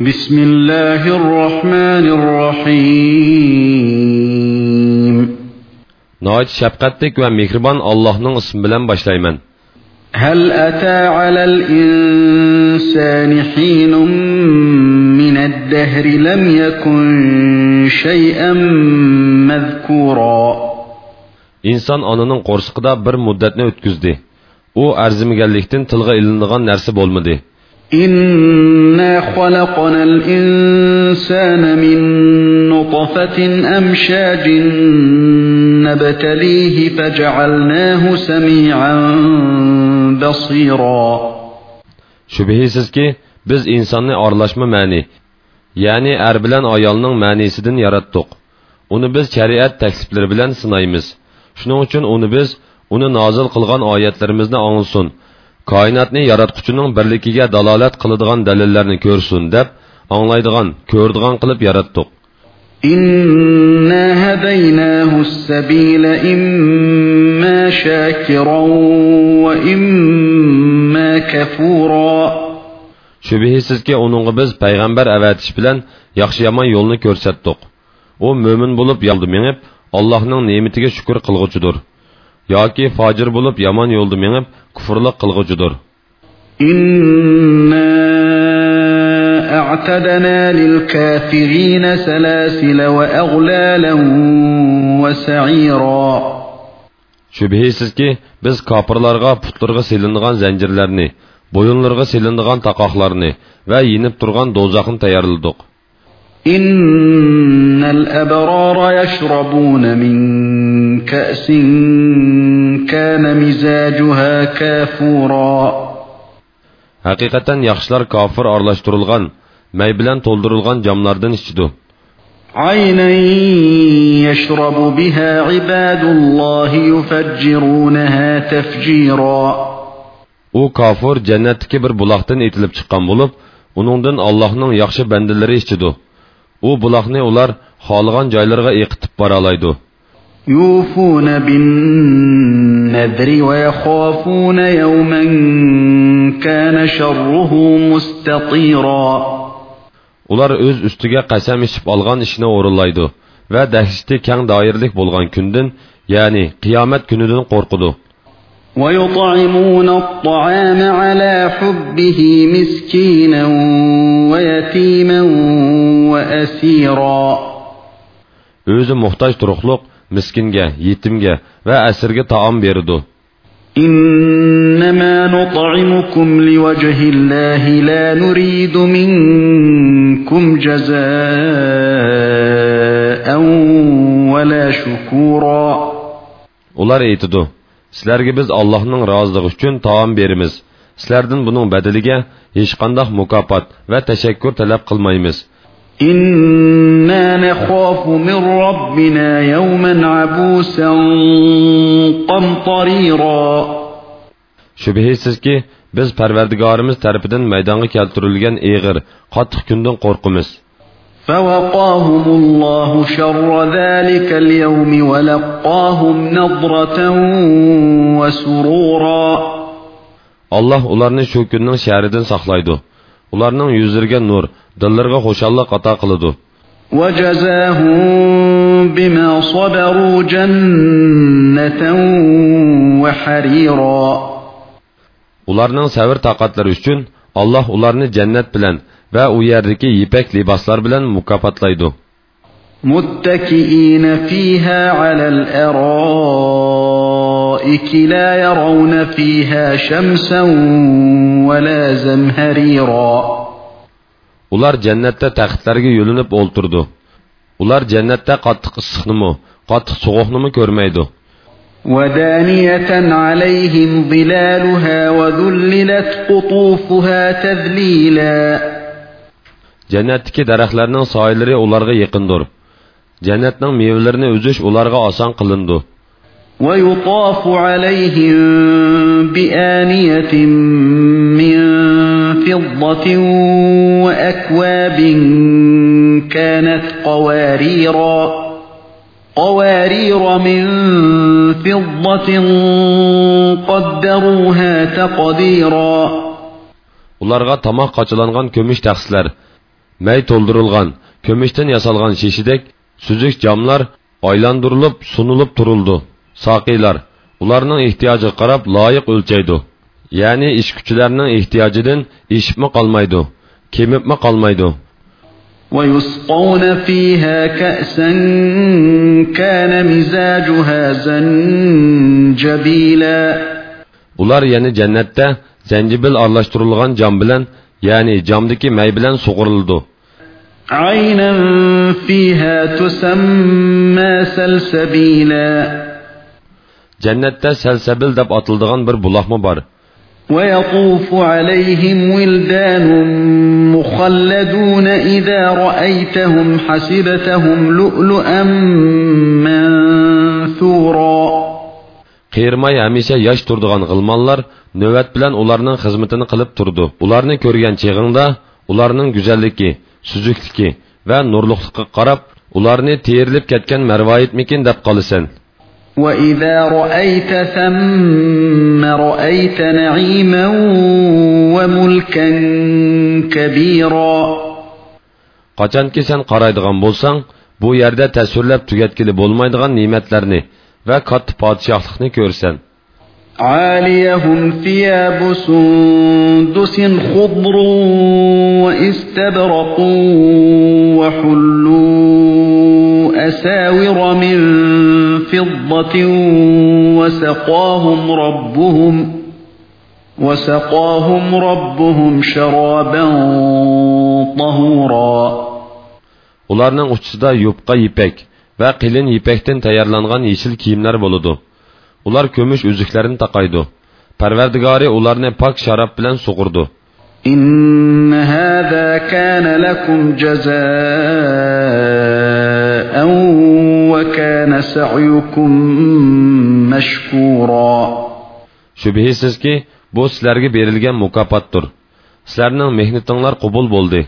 بسم الله الرحمن الرحيم Nəhayət şəfqətlik və mehriban Allah'ın ismi bilan başlayman. هل أتى على الإنسان حين من الدهر لم يكن شيئا مذكورا İnsan ananın qorsqida bir müddətni ötküzdi. O ərzimiganlikdən tilg'a ilinadigan narsa bo'lmadi. إنا خلقنا الإنسان من نطفة أمشاج نبتليه فجعلناه سميعا بصيرا Şübhəsizki biz insonni aralashma ma'ni, ya'ni er bilan ayolning ma'nisidan yaratdik. Uni biz shariat takliflari bilan sinaymiz. Shuning uchun uni biz uni nozil qilgan oyatlarimizni anglasin. Koinotni yaratquchining birligiga dalolat qiladigan dalillarni ko'rsin deb anglaydigan, ko'rdigan qilib yaratdik. إنا هديناه السبيل إما شاكرا وإما كفورا Şübhəsizki onunğa biz payg'ambar avatish bilan yaxshi yomon yo'lni ko'rsatdik. U mo'min bo'lib yo'lda menib, Allohning ne'matiga shukr qilg'uchidir. yoki fojir bo'lib yomon yo'lda menib, kufrlik qilg'uchidir. إنا أعتدنا للكافرين سلاسل وأغلالا وسعيرا Şübhəsizki biz kafirlarga putlarga silinadigan zanjirlarni, bo'yinlarga silinadigan taqoqlarni va yinib turgan do'zaxni tayyorladik. إن الأبرار يشربون من كأس كان مزاجها كافورا Haqiqatan yaxshilar kofir aralashtirilgan, may bilan to'ldirilgan jamlardan ichidi. عينا يشرب بها عباد الله يفجرونها تفجيرا U kofir jannatdagi bir buloqdan etilib chiqqan bo'lib, uningdan Allohning yaxshi bandalari ichidi. U buloqni ular xohlagan joylarga eqitib bora oladi. يوفون بالنذر ويخافون يوما كان شره مستطيرا Ular o'z ustiga qasam ichib olgan ishni o'rinlaydi va dahshati kang doirlik bo'lgan kundan, ya'ni qiyomat kunidan qo'rqidi. ويطعمون الطعام على حبه مسكينا ويتيما وأسيرا O'zi muhtoj turuqliq miskinga, yetimga va asirga taom berdi. إنما نطعمكم لوجه الله لا نريد منكم جزاء ولا شكورا Ular aytidi: Sizlarga biz Allohning roziligi uchun taom beramiz. Sizlardan buning badaliga hech qanday mukofot va tashakkur talab qilmaymiz. إنا نخاف من ربنا يوما عبوسا قمطريرا Shubhasizki, biz Parvardigorimiz tarafidan maydonga keltirilgan eg'ir, qattiq kundan qo'rqamiz. فوقاهم الله شر ذلك اليوم ولقاهم نضرة وسرورا Alloh ularni shu kunning sharidan saqlaydi. Ularning yuzlariga nur, dillariga xushallik ato qiladi. وجزاهم بما صبروا جنة وحريرا Ularning sabr taqatlari uchun Alloh ularni jannat bilan va u yerdagi yipak liboslar bilan mukofotlaydi. متكئين فيها على الأرائك لا يرون فيها شمسا ولا زمهريرا Ular jannatda taxtlarga yo'linib o'ltirdi. Ular jannatda qattiq issiqnimi, qattiq sovuqnimi ko'rmaydi. ودانية عليهم ظلالها وذللت قطوفها تذليلا Jannatdagi daraxtlarning soyalari ularga yaqindir. Jannatning mevalarini uzish ularga oson qilindi. ويطاف عليهم بآنية من فضة وأكواب كانت قواريرا قوارير من فضة قدروها تقديرا ularga tomoq qochilangan ko'mish taxslar may to'ldirilgan ko'mishdan yasalgan shishidek suzuk jamlar aylantirilib sunilib turildi soqiylar ularning ehtiyojiga qarab loyiq o'lchaydi ya'ni ish kuchilarning ehtiyojidan eshibmi qolmaydi kemibmi qolmaydi ويسقون فيها كأسا كان مزاجها زنجبيلا ular yana jannatda zanjibil aralashtirilgan jam bilan ya'ni jamdiki may bilan sug'urildi عينا فيها تسمى سلسبيلا jannatda salsabil deb atildigan bir buloqmi bor ويطوف عليهم ولدان مخلدون إذا رأيتهم حسبتهم لؤلؤا منثورا qiyirmay hamisha yosh turdigan g'ilmonlar navbat bilan ularning xizmatini qilib turdi ularni ko'rgan chig'ingda ularning go'zalligi suzukligi va nurliqligiga qarab ularni terilib ketgan marvoyitmikin deb qolasan وإذا رأيت ثم رأيت نعيما وملكا كبيرا qachonki sen qaraydigan bo'lsang bu yerda tasvirlab tugatkili bo'lmaydigan ne'matlarni katta podshohlikni ko'rsan عاليهم ثياب سندس خضر واستبرق وحلوا أساور من فضة وسقاهم ربهم وسقاهم ربهم شرابا طهورا. Ularning uchisida yupqa ipak va qilin ipakdan tayyorlangan yeshil kiyimlar bo'ladi ular ko'mish uzuklarini taqaydi parvardigori ularni pok sharob bilan sug'urdi إن هذا كان لكم جزاء وكان سعيكم مشكورا shubhisizki bu sizlarga berilgan mukofotdir sizlarning mehnatinglar qubul bo'ldi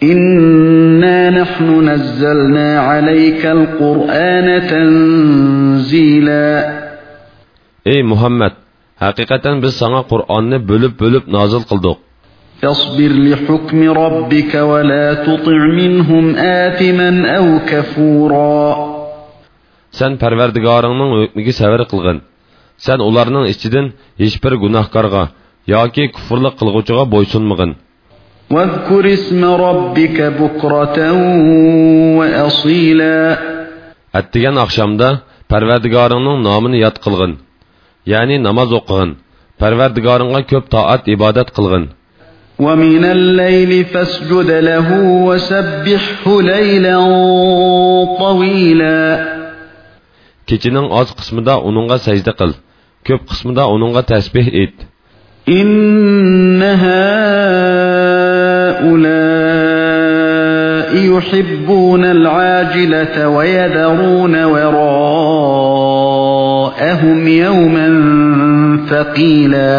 İnna nahnu nazzalna alaykal Qur'ana tanzila Ey Muhammed haqiqatan biz sana Qur'onni bölüp-bölüp nazil qildik Fasbir li hukmi rabbika va la tuti' minhum atiman aw kafura Sen Parvardigoringning hukmiga sabr qilgin Sen ularning ichidan hech bir gunohkorga yoki kufrlik qilguvchiga bo'ysunmagin واذكر اسم ربك بكرة وأصيلا. اتگن اخشام دا پروردگارنن نامن یاد قلغن یعنی يعني نماز اقغن پروردگارنن کب طاعت عبادت قلغن ومن الليل فاسجد له وسبحه ليلا طويلا. كېچىنىڭ ئاز قىسمىدا ئۇنىڭغا سەجدە قىل كۆپ قىسمىدا ئۇنىڭغا تەسبىھ ئېيت إن هؤلاء هؤلاء يحبون العاجلة ويذرون وراءهم يوما ثقيلا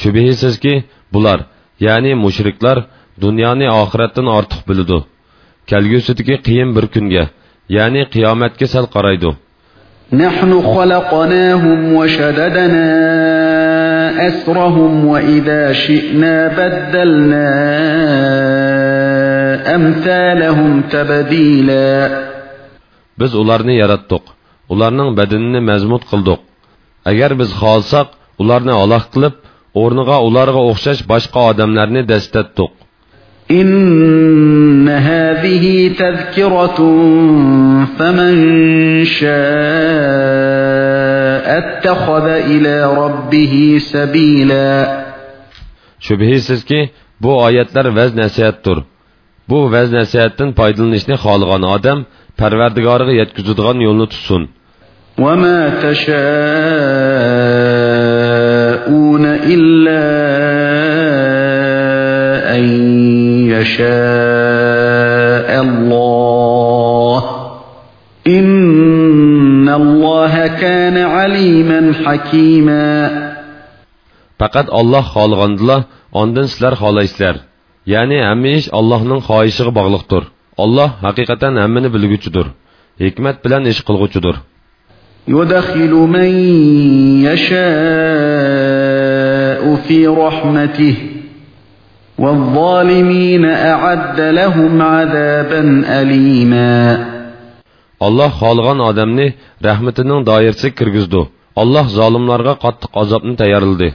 شۈبھىسىزكى بۇلار يەنى مۇشرىكلار dunyoni oxiratdan ortiq biladi kelgusidagi qiyin bir kunga ya'ni qiyomatga sal qaraydi نحن خلقناهم وشددنا أسرهم وإذا شئنا بدلنا أمثالهم تبديلا biz ularni yaratdik ularning badanini mazmut qildik agar biz xohlasak ularni aloq qilib o'rniga ularga o'xshash boshqa odamlarni dastatdik إن هذه تذكرة فمن شاء اتخذ إلى ربه سبيلا shubhisizki bu oyatlar vaz nasihatdir bu vaz nasihatdan foydalanishni xohlagan odam parvardigoriga yetkazadigan yo'lni tutsin وما تشاءون إلا أن يشاء الله كان عليما حكيما faqat olloh xohlagandila ondan sizlar xohlaysizlar ya'ni hamma ish allohning xohishiga bog'liqdir olloh haqiqatan hammani bilguchidir hikmat bilan ish qilg'uchidir يدخل من يشاء في رحمته والظالمين أعد لهم عذابا أليما Аллаһ халыган адамны рәхмәтенең даирәсенә киргизде. Аллаһ залымларга катты азапны таярлады.